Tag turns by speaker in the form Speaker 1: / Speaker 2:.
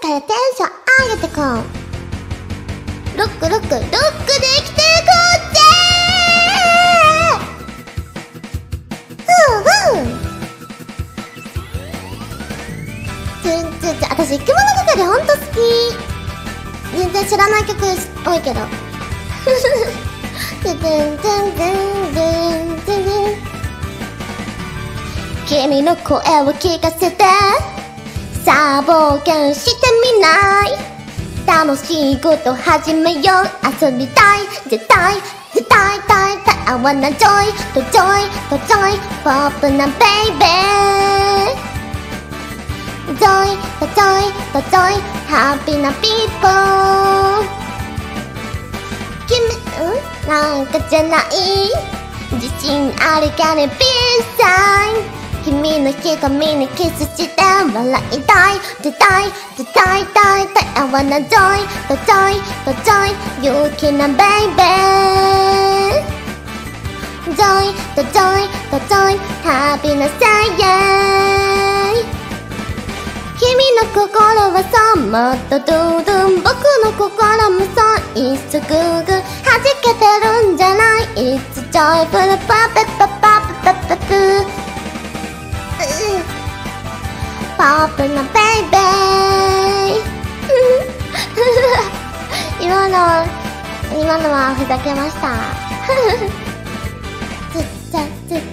Speaker 1: からテンション上げてこうロックロックロックで生きていこうぜふうふうちゅちゅちゅ私生き物係ほんと好き全然知らない曲多いけどトゥトゥントゥントゥントゥントゥン君の声を聞かせてさあ冒険してない。楽しいこと始めよう。遊びたい。絶対。絶対たい。たい I wanna joy と joy と joy ポップなベイベー。joy と joy と joy ハッピーなピーポー。君うん？なんかじゃない？自信あるかねピーサイン君の瞳にキスして笑いたい絶対絶対たいたい I wanna joy と joy と joy 勇気なベイベー joy と joy と joy ハッピーな say yeah 君の心はそうもっとドゥドゥン僕の心もそういっそグーグー弾けてるんじゃない It's joyful パペパパパパパプポップのベイベー。今の今のはふざけました。ちっちゃちっ